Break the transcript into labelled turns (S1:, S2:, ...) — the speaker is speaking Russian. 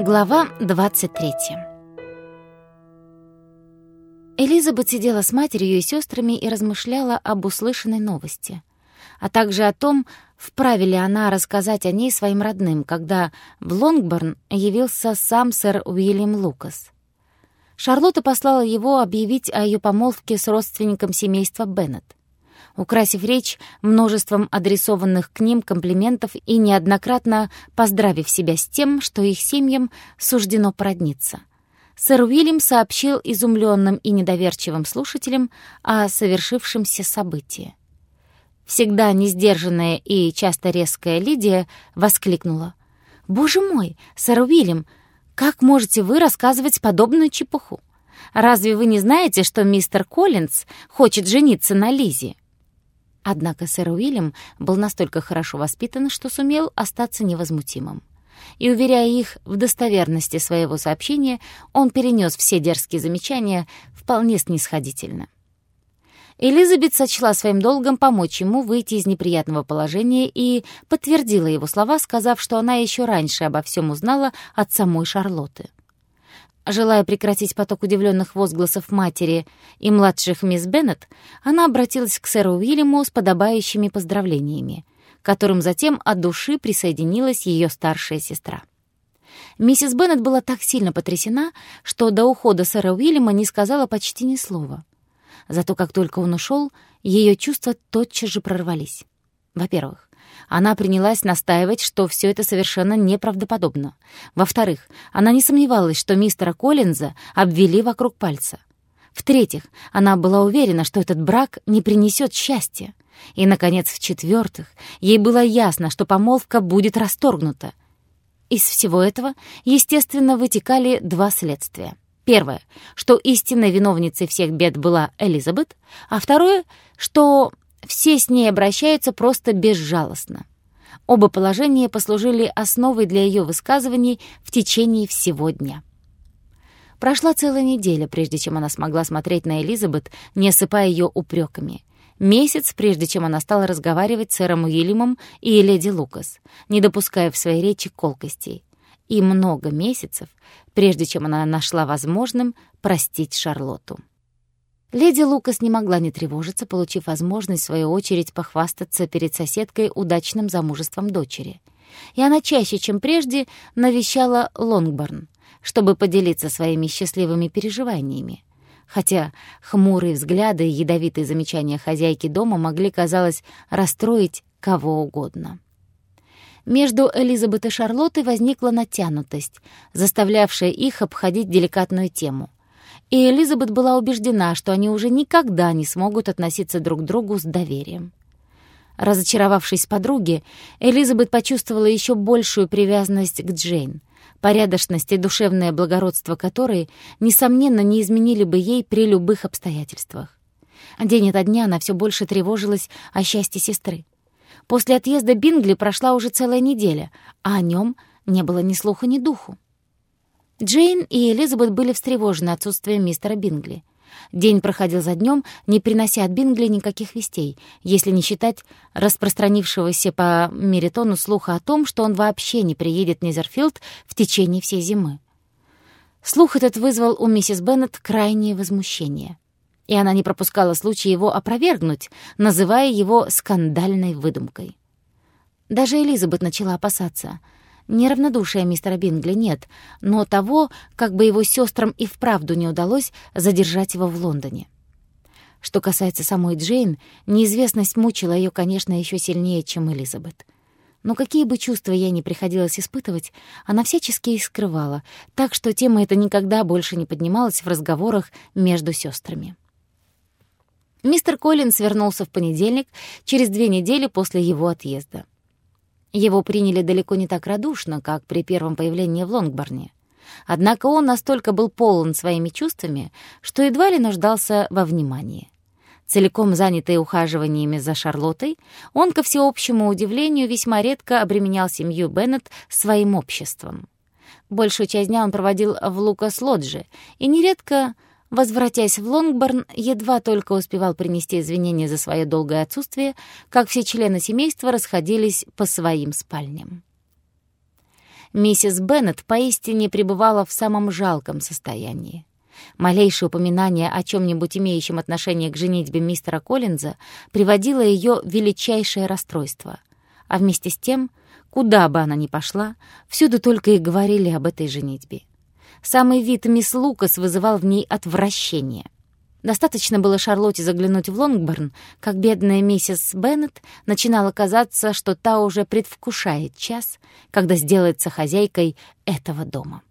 S1: Глава 23 Элизабет сидела с матерью и сестрами и размышляла об услышанной новости, а также о том, вправе ли она рассказать о ней своим родным, когда в Лонгборн явился сам сэр Уильям Лукас. Шарлотта послала его объявить о ее помолвке с родственником семейства Беннет украсив речь множеством адресованных к ним комплиментов и неоднократно поздравив себя с тем, что их семьям суждено породниться. Сэр Уильям сообщил изумленным и недоверчивым слушателям о совершившемся событии. Всегда несдержанная и часто резкая Лидия воскликнула. «Боже мой, сэр Уильям, как можете вы рассказывать подобную чепуху? Разве вы не знаете, что мистер Коллинз хочет жениться на Лизе?» Однако сэр Уильям был настолько хорошо воспитан, что сумел остаться невозмутимым. И, уверяя их в достоверности своего сообщения, он перенес все дерзкие замечания вполне снисходительно. Элизабет сочла своим долгом помочь ему выйти из неприятного положения и подтвердила его слова, сказав, что она еще раньше обо всем узнала от самой Шарлотты. Желая прекратить поток удивленных возгласов матери и младших мисс Беннет, она обратилась к сэру Уильяму с подобающими поздравлениями, которым затем от души присоединилась ее старшая сестра. Миссис Беннет была так сильно потрясена, что до ухода сэра Уильяма не сказала почти ни слова. Зато как только он ушел, ее чувства тотчас же прорвались. Во-первых, она принялась настаивать, что все это совершенно неправдоподобно. Во-вторых, она не сомневалась, что мистера Коллинза обвели вокруг пальца. В-третьих, она была уверена, что этот брак не принесет счастья. И, наконец, в-четвертых, ей было ясно, что помолвка будет расторгнута. Из всего этого, естественно, вытекали два следствия. Первое, что истинной виновницей всех бед была Элизабет, а второе, что все с ней обращаются просто безжалостно. Оба положения послужили основой для ее высказываний в течение всего дня. Прошла целая неделя, прежде чем она смогла смотреть на Элизабет, не осыпая ее упреками. Месяц, прежде чем она стала разговаривать с сэром Уильямом и леди Лукас, не допуская в своей речи колкостей. И много месяцев, прежде чем она нашла возможным простить Шарлотту. Леди Лукас не могла не тревожиться, получив возможность, в свою очередь, похвастаться перед соседкой удачным замужеством дочери. И она чаще, чем прежде, навещала Лонгборн, чтобы поделиться своими счастливыми переживаниями. Хотя хмурые взгляды и ядовитые замечания хозяйки дома могли, казалось, расстроить кого угодно. Между Элизабет и Шарлоттой возникла натянутость, заставлявшая их обходить деликатную тему и Элизабет была убеждена, что они уже никогда не смогут относиться друг к другу с доверием. Разочаровавшись подруге, Элизабет почувствовала еще большую привязанность к Джейн, порядочность и душевное благородство которой, несомненно, не изменили бы ей при любых обстоятельствах. День ото дня она все больше тревожилась о счастье сестры. После отъезда Бингли прошла уже целая неделя, а о нем не было ни слуха, ни духу. Джейн и Элизабет были встревожены отсутствием мистера Бингли. День проходил за днем, не принося от Бингли никаких вестей, если не считать распространившегося по Меритону слуха о том, что он вообще не приедет в Низерфилд в течение всей зимы. Слух этот вызвал у миссис Беннет крайнее возмущение. И она не пропускала случая его опровергнуть, называя его скандальной выдумкой. Даже Элизабет начала опасаться — Неравнодушия мистера Бингли нет, но того, как бы его сестрам и вправду не удалось задержать его в Лондоне. Что касается самой Джейн, неизвестность мучила ее, конечно, еще сильнее, чем Элизабет. Но какие бы чувства ей не приходилось испытывать, она всячески их скрывала, так что тема эта никогда больше не поднималась в разговорах между сестрами. Мистер Коллинс вернулся в понедельник, через две недели после его отъезда. Его приняли далеко не так радушно, как при первом появлении в Лонгборне. Однако он настолько был полон своими чувствами, что едва ли нуждался во внимании. Целиком занятый ухаживаниями за Шарлоттой, он, ко всеобщему удивлению, весьма редко обременял семью Беннет своим обществом. Большую часть дня он проводил в Лукас-Лодже и нередко Возвратясь в Лонгборн, едва только успевал принести извинения за свое долгое отсутствие, как все члены семейства расходились по своим спальням. Миссис Беннет поистине пребывала в самом жалком состоянии. Малейшее упоминание о чем-нибудь имеющем отношение к женитьбе мистера Коллинза приводило ее в величайшее расстройство. А вместе с тем, куда бы она ни пошла, всюду только и говорили об этой женитьбе. Самый вид мисс Лукас вызывал в ней отвращение. Достаточно было Шарлотте заглянуть в Лонгборн, как бедная миссис Беннет начинала казаться, что та уже предвкушает час, когда сделается хозяйкой этого дома.